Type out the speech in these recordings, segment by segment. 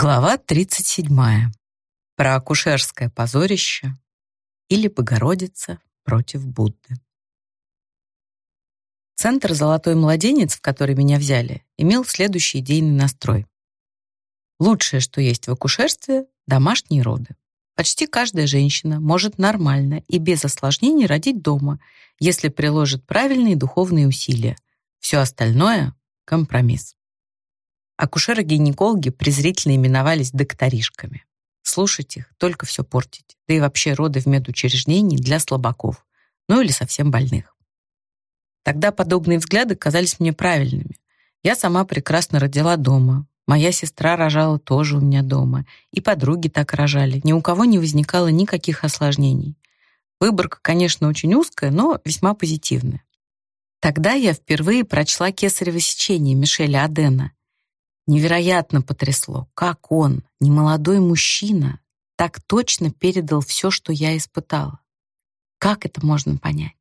Глава 37. Про акушерское позорище или Богородица против Будды. Центр «Золотой младенец», в который меня взяли, имел следующий идейный настрой. Лучшее, что есть в акушерстве — домашние роды. Почти каждая женщина может нормально и без осложнений родить дома, если приложит правильные духовные усилия. Все остальное — компромисс. Акушеры-гинекологи презрительно именовались докторишками. Слушать их — только все портить. Да и вообще роды в медучреждении для слабаков. Ну или совсем больных. Тогда подобные взгляды казались мне правильными. Я сама прекрасно родила дома. Моя сестра рожала тоже у меня дома. И подруги так рожали. Ни у кого не возникало никаких осложнений. Выборка, конечно, очень узкая, но весьма позитивная. Тогда я впервые прочла «Кесарево сечение» Мишеля Адена Невероятно потрясло, как он, немолодой мужчина, так точно передал все, что я испытала. Как это можно понять?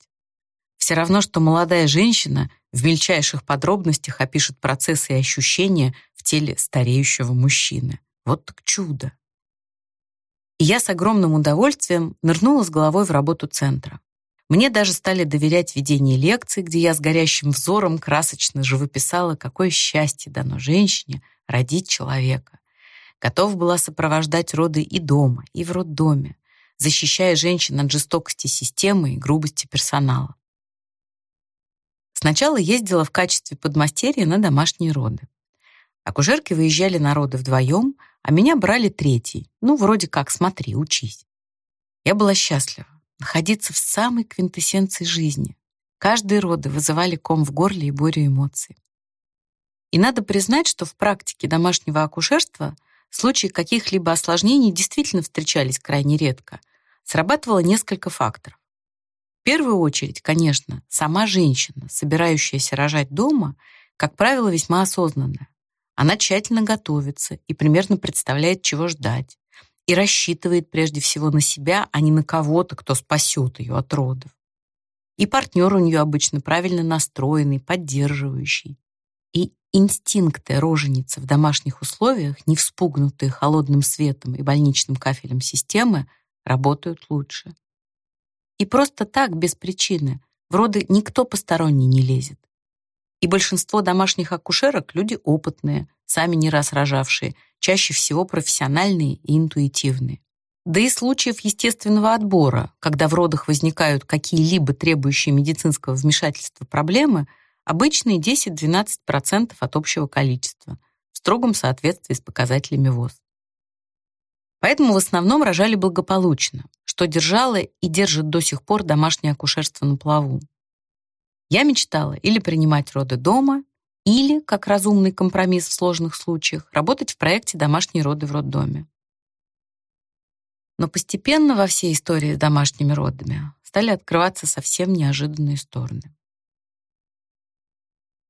Все равно, что молодая женщина в мельчайших подробностях опишет процессы и ощущения в теле стареющего мужчины. Вот так чудо. И я с огромным удовольствием нырнула с головой в работу центра. Мне даже стали доверять ведение лекций, где я с горящим взором красочно живописала, какое счастье дано женщине родить человека. Готов была сопровождать роды и дома, и в роддоме, защищая женщин от жестокости системы и грубости персонала. Сначала ездила в качестве подмастерья на домашние роды. Акушерки выезжали на роды вдвоем, а меня брали третий. Ну, вроде как, смотри, учись. Я была счастлива находиться в самой квинтэссенции жизни. Каждые роды вызывали ком в горле и бурю эмоций. И надо признать, что в практике домашнего акушерства случаи каких-либо осложнений действительно встречались крайне редко. Срабатывало несколько факторов. В первую очередь, конечно, сама женщина, собирающаяся рожать дома, как правило, весьма осознанная. Она тщательно готовится и примерно представляет, чего ждать и рассчитывает прежде всего на себя, а не на кого-то, кто спасет ее от родов. И партнер у нее обычно правильно настроенный, поддерживающий. И инстинкты роженицы в домашних условиях, не вспугнутые холодным светом и больничным кафелем системы, работают лучше. И просто так, без причины, в роды никто посторонний не лезет. И большинство домашних акушерок — люди опытные, сами не раз рожавшие, чаще всего профессиональные и интуитивные. Да и случаев естественного отбора, когда в родах возникают какие-либо требующие медицинского вмешательства проблемы, обычные 10-12% от общего количества, в строгом соответствии с показателями ВОЗ. Поэтому в основном рожали благополучно, что держало и держит до сих пор домашнее акушерство на плаву. Я мечтала или принимать роды дома, или, как разумный компромисс в сложных случаях, работать в проекте «Домашние роды в роддоме». Но постепенно во всей истории с домашними родами стали открываться совсем неожиданные стороны.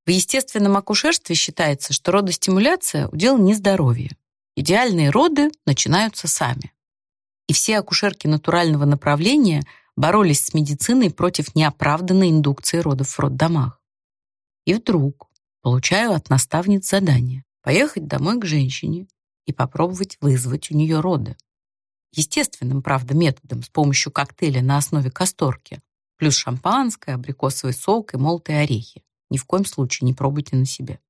В естественном акушерстве считается, что родостимуляция – удел нездоровья. Идеальные роды начинаются сами. И все акушерки натурального направления боролись с медициной против неоправданной индукции родов в роддомах. И вдруг Получаю от наставниц задание поехать домой к женщине и попробовать вызвать у нее роды. Естественным, правда, методом с помощью коктейля на основе касторки, плюс шампанское, абрикосовый сок и молотые орехи. Ни в коем случае не пробуйте на себе.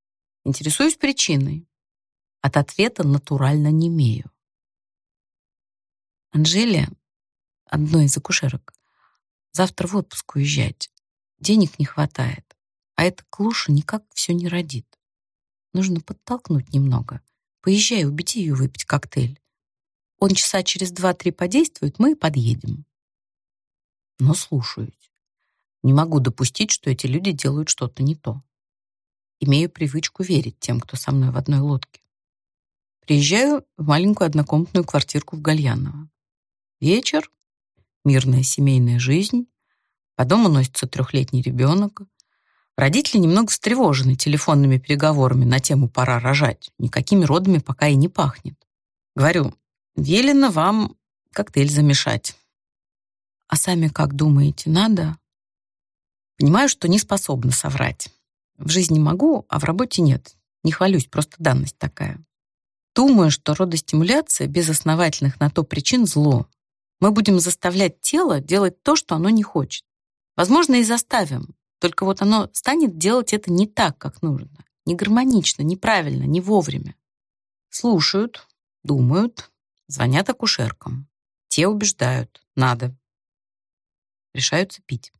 Интересуюсь причиной. От ответа натурально не имею. Анжелия, одной из акушерок, завтра в отпуск уезжать. Денег не хватает. А эта клуша никак все не родит. Нужно подтолкнуть немного. Поезжай, убеди ее выпить коктейль. Он часа через два-три подействует, мы и подъедем. Но слушаюсь. Не могу допустить, что эти люди делают что-то не то. Имею привычку верить тем, кто со мной в одной лодке. Приезжаю в маленькую однокомнатную квартирку в Гальяново. Вечер, мирная семейная жизнь. По дому носится трехлетний ребенок. Родители немного встревожены телефонными переговорами на тему «пора рожать». Никакими родами пока и не пахнет. Говорю, велено вам коктейль замешать. А сами как думаете, надо? Понимаю, что не способна соврать. В жизни могу, а в работе нет. Не хвалюсь, просто данность такая. Думаю, что родостимуляция без основательных на то причин зло. Мы будем заставлять тело делать то, что оно не хочет. Возможно, и заставим, только вот оно станет делать это не так, как нужно, не гармонично, неправильно, не вовремя. Слушают, думают, звонят акушеркам. Те убеждают, надо. Решаются пить.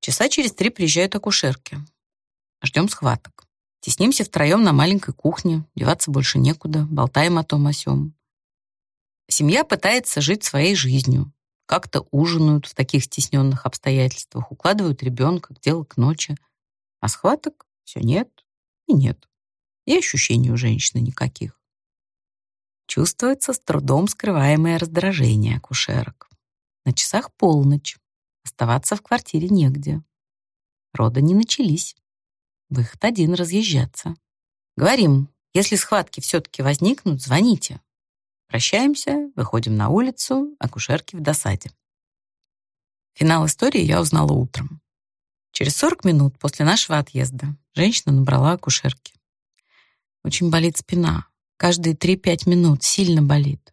Часа через три приезжают акушерки. Ждем схваток. Теснимся втроем на маленькой кухне, деваться больше некуда, болтаем о том о сём. Семья пытается жить своей жизнью. Как-то ужинают в таких стесненных обстоятельствах, укладывают ребенка к делу к ночи. А схваток все нет и нет. И ощущений у женщины никаких. Чувствуется с трудом скрываемое раздражение акушерок. На часах полночь. Оставаться в квартире негде. Роды не начались. Выход один — разъезжаться. Говорим, если схватки все-таки возникнут, звоните. Прощаемся, выходим на улицу, акушерки в досаде. Финал истории я узнала утром. Через 40 минут после нашего отъезда женщина набрала акушерки. Очень болит спина. Каждые 3-5 минут сильно болит.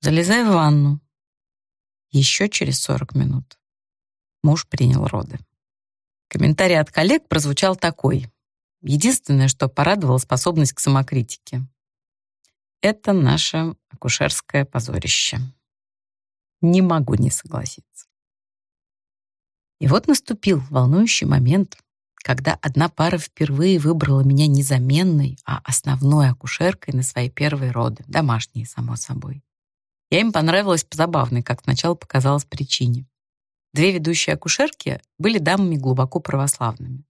Залезай в ванну. Еще через 40 минут муж принял роды. Комментарий от коллег прозвучал такой. Единственное, что порадовало способность к самокритике. Это наше акушерское позорище. Не могу не согласиться. И вот наступил волнующий момент, когда одна пара впервые выбрала меня не заменной, а основной акушеркой на свои первые роды, домашние, само собой. Я им понравилась по забавной, как сначала показалось, причине. Две ведущие акушерки были дамами глубоко православными.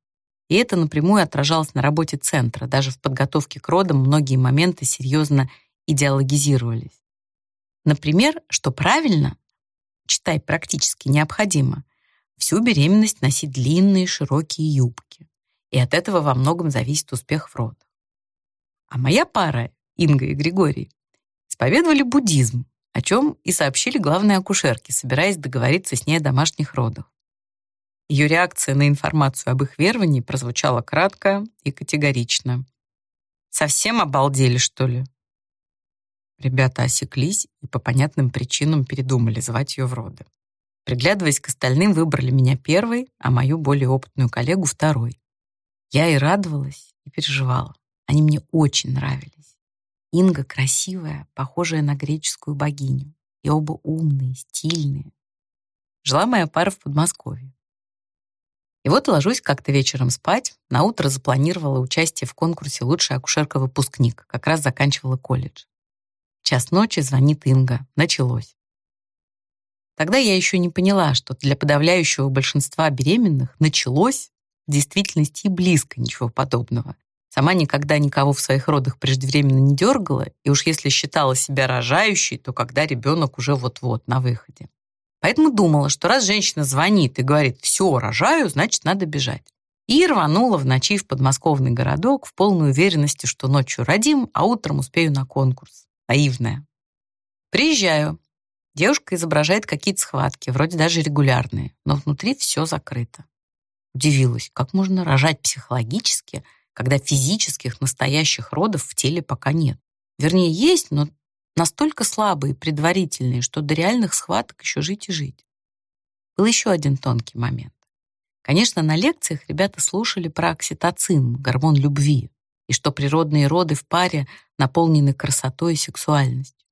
И это напрямую отражалось на работе центра. Даже в подготовке к родам многие моменты серьезно идеологизировались. Например, что правильно, читай практически необходимо, всю беременность носить длинные широкие юбки. И от этого во многом зависит успех в родах. А моя пара, Инга и Григорий, исповедовали буддизм, о чем и сообщили главной акушерке, собираясь договориться с ней о домашних родах. Ее реакция на информацию об их веровании прозвучала кратко и категорично. «Совсем обалдели, что ли?» Ребята осеклись и по понятным причинам передумали звать ее в роды. Приглядываясь к остальным, выбрали меня первой, а мою более опытную коллегу второй. Я и радовалась, и переживала. Они мне очень нравились. Инга красивая, похожая на греческую богиню. И оба умные, стильные. Жила моя пара в Подмосковье. И вот ложусь как-то вечером спать. На утро запланировала участие в конкурсе «Лучшая акушерка-выпускник». Как раз заканчивала колледж. Час ночи звонит Инга. Началось. Тогда я еще не поняла, что для подавляющего большинства беременных началось в действительности и близко ничего подобного. Сама никогда никого в своих родах преждевременно не дергала, и уж если считала себя рожающей, то когда ребенок уже вот-вот на выходе. Поэтому думала, что раз женщина звонит и говорит «все, рожаю», значит, надо бежать. И рванула в ночи в подмосковный городок в полной уверенности, что ночью родим, а утром успею на конкурс. Наивная. Приезжаю. Девушка изображает какие-то схватки, вроде даже регулярные, но внутри все закрыто. Удивилась, как можно рожать психологически, когда физических настоящих родов в теле пока нет. Вернее, есть, но настолько слабые, предварительные, что до реальных схваток еще жить и жить. Был еще один тонкий момент. Конечно, на лекциях ребята слушали про окситоцин, гормон любви, и что природные роды в паре наполнены красотой и сексуальностью.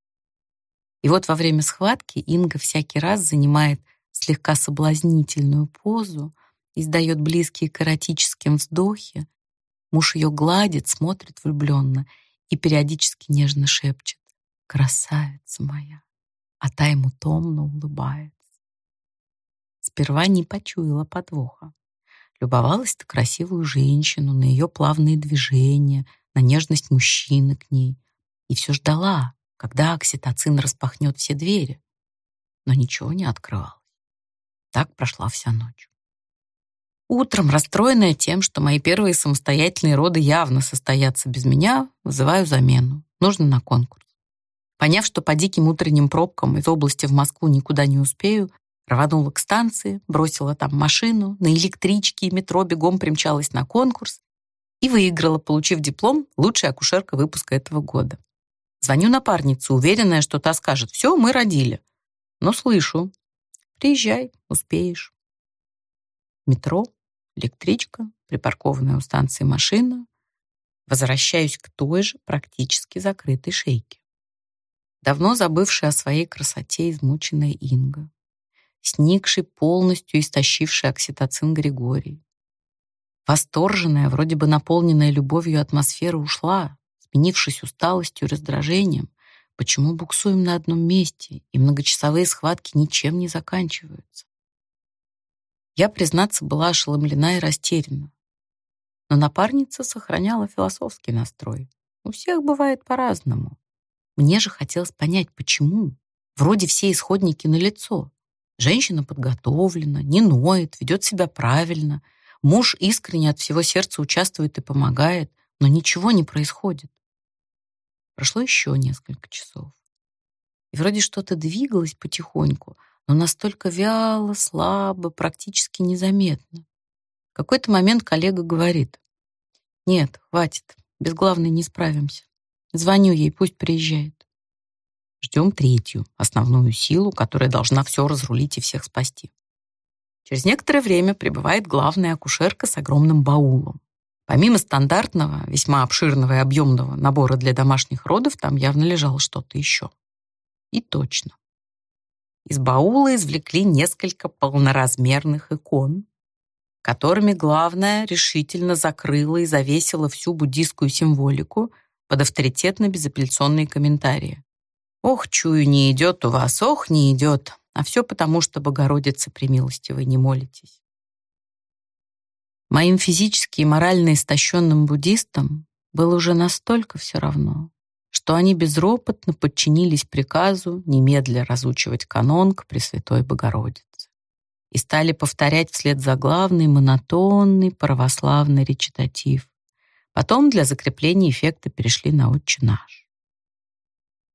И вот во время схватки Инга всякий раз занимает слегка соблазнительную позу, издает близкие к эротическим вздохи. Муж ее гладит, смотрит влюбленно и периодически нежно шепчет красавица моя, а та ему томно улыбается. Сперва не почуяла подвоха. Любовалась на красивую женщину, на ее плавные движения, на нежность мужчины к ней. И все ждала, когда окситоцин распахнет все двери. Но ничего не открывалось. Так прошла вся ночь. Утром, расстроенная тем, что мои первые самостоятельные роды явно состоятся без меня, вызываю замену. Нужно на конкурс. Поняв, что по диким утренним пробкам из области в Москву никуда не успею, рванула к станции, бросила там машину, на электричке и метро бегом примчалась на конкурс и выиграла, получив диплом «Лучшая акушерка выпуска этого года». Звоню напарнице, уверенная, что та скажет, все, мы родили. Но слышу, приезжай, успеешь. Метро, электричка, припаркованная у станции машина. Возвращаюсь к той же практически закрытой шейке. Давно забывшая о своей красоте измученная Инга. Сникший, полностью истощивший окситоцин Григорий. Восторженная, вроде бы наполненная любовью атмосфера ушла, сменившись усталостью и раздражением. Почему буксуем на одном месте, и многочасовые схватки ничем не заканчиваются? Я, признаться, была ошеломлена и растеряна. Но напарница сохраняла философский настрой. У всех бывает по-разному. Мне же хотелось понять, почему. Вроде все исходники налицо. Женщина подготовлена, не ноет, ведет себя правильно. Муж искренне от всего сердца участвует и помогает, но ничего не происходит. Прошло еще несколько часов. И вроде что-то двигалось потихоньку, но настолько вяло, слабо, практически незаметно. В какой-то момент коллега говорит, «Нет, хватит, без главной не справимся. Звоню ей, пусть приезжает». Ждем третью, основную силу, которая должна все разрулить и всех спасти. Через некоторое время прибывает главная акушерка с огромным баулом. Помимо стандартного, весьма обширного и объемного набора для домашних родов, там явно лежало что-то еще. И точно. Из баула извлекли несколько полноразмерных икон, которыми главное решительно закрыла и завесила всю буддийскую символику под авторитетно-безапелляционные комментарии. «Ох, чую, не идет у вас, ох, не идет, а все потому, что Богородице примилостивой не молитесь». Моим физически и морально истощенным буддистам было уже настолько все равно, что они безропотно подчинились приказу немедля разучивать канон к Пресвятой Богородице и стали повторять вслед за главный монотонный православный речитатив. Потом для закрепления эффекта перешли на «Отче наш».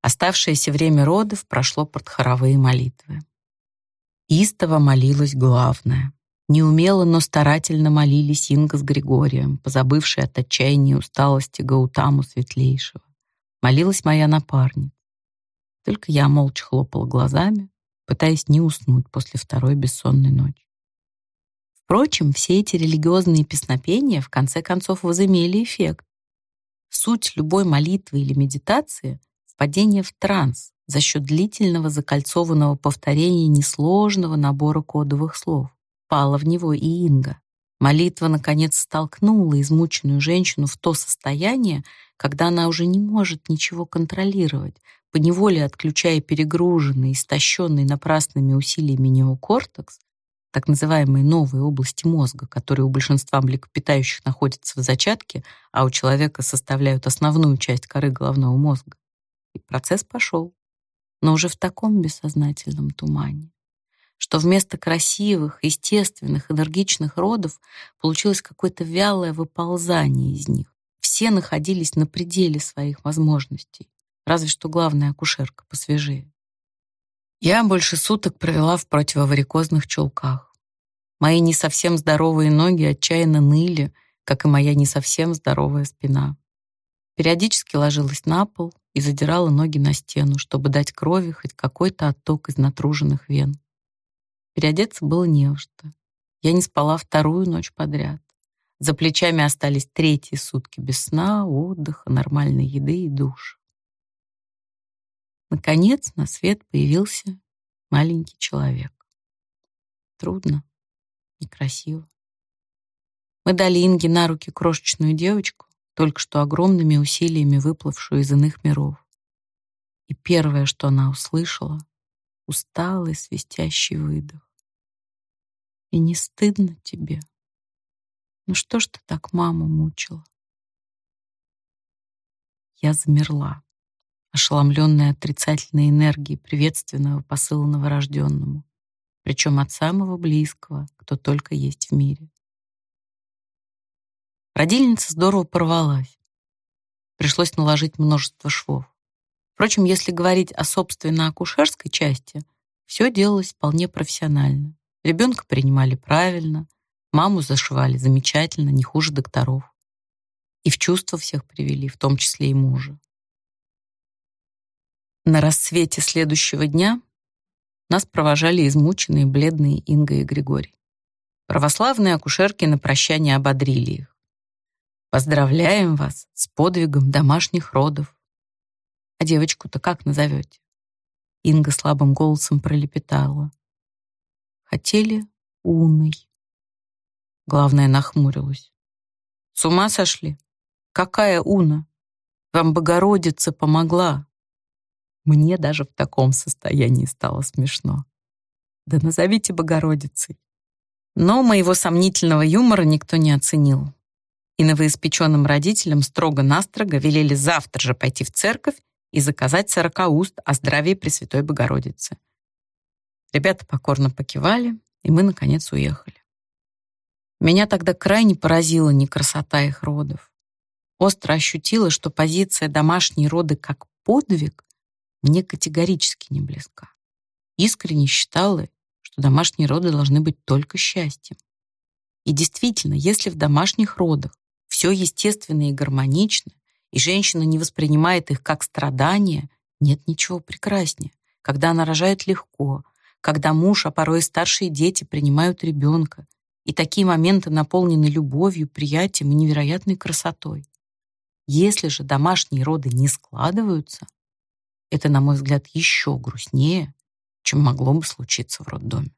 Оставшееся время родов прошло под хоровые молитвы. Истово молилась главная. Неумело, но старательно молились Инга с Григорием, позабывшие от отчаяния и усталости Гаутаму Светлейшего. Молилась моя напарница. Только я молча хлопала глазами, пытаясь не уснуть после второй бессонной ночи. Впрочем, все эти религиозные песнопения в конце концов возымели эффект. Суть любой молитвы или медитации — впадение в транс за счет длительного закольцованного повторения несложного набора кодовых слов впала в него и Инга. Молитва, наконец, столкнула измученную женщину в то состояние, когда она уже не может ничего контролировать, поневоле отключая перегруженный, истощенный напрасными усилиями неокортекс, так называемые новые области мозга, которые у большинства млекопитающих находятся в зачатке, а у человека составляют основную часть коры головного мозга. И процесс пошел, но уже в таком бессознательном тумане что вместо красивых, естественных, энергичных родов получилось какое-то вялое выползание из них. Все находились на пределе своих возможностей, разве что главная акушерка посвежее. Я больше суток провела в противоварикозных чулках. Мои не совсем здоровые ноги отчаянно ныли, как и моя не совсем здоровая спина. Периодически ложилась на пол и задирала ноги на стену, чтобы дать крови хоть какой-то отток из натруженных вен. Переодеться было не во что. Я не спала вторую ночь подряд. За плечами остались третьи сутки без сна, отдыха, нормальной еды и душ. Наконец на свет появился маленький человек. Трудно, некрасиво. Мы дали Инге на руки крошечную девочку, только что огромными усилиями выплывшую из иных миров. И первое, что она услышала, усталый свистящий выдох. И не стыдно тебе? Ну что ж ты так маму мучила? Я замерла, ошеломленная отрицательной энергией приветственного посыла новорожденному, причем от самого близкого, кто только есть в мире. Родильница здорово порвалась. Пришлось наложить множество швов. Впрочем, если говорить о собственно акушерской части, все делалось вполне профессионально. Ребенка принимали правильно, маму зашивали замечательно, не хуже докторов. И в чувство всех привели, в том числе и мужа. На рассвете следующего дня нас провожали измученные бледные Инга и Григорий. Православные акушерки на прощание ободрили их. «Поздравляем вас с подвигом домашних родов». «А девочку-то как назовете?» Инга слабым голосом пролепетала. «Хотели Уной». Главное, нахмурилась. «С ума сошли? Какая Уна? Вам Богородица помогла». Мне даже в таком состоянии стало смешно. Да назовите Богородицей. Но моего сомнительного юмора никто не оценил. И новоиспеченным родителям строго-настрого велели завтра же пойти в церковь и заказать сорокауст о здравии Пресвятой Богородицы. Ребята покорно покивали, и мы, наконец, уехали. Меня тогда крайне поразила некрасота их родов. Остро ощутила, что позиция домашней роды как подвиг мне категорически не близка. Искренне считала, что домашние роды должны быть только счастьем. И действительно, если в домашних родах все естественно и гармонично, и женщина не воспринимает их как страдания, нет ничего прекраснее. Когда она рожает легко, когда муж, а порой и старшие дети принимают ребенка, и такие моменты наполнены любовью, приятием и невероятной красотой. Если же домашние роды не складываются, это, на мой взгляд, еще грустнее, чем могло бы случиться в роддоме.